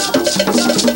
すいません。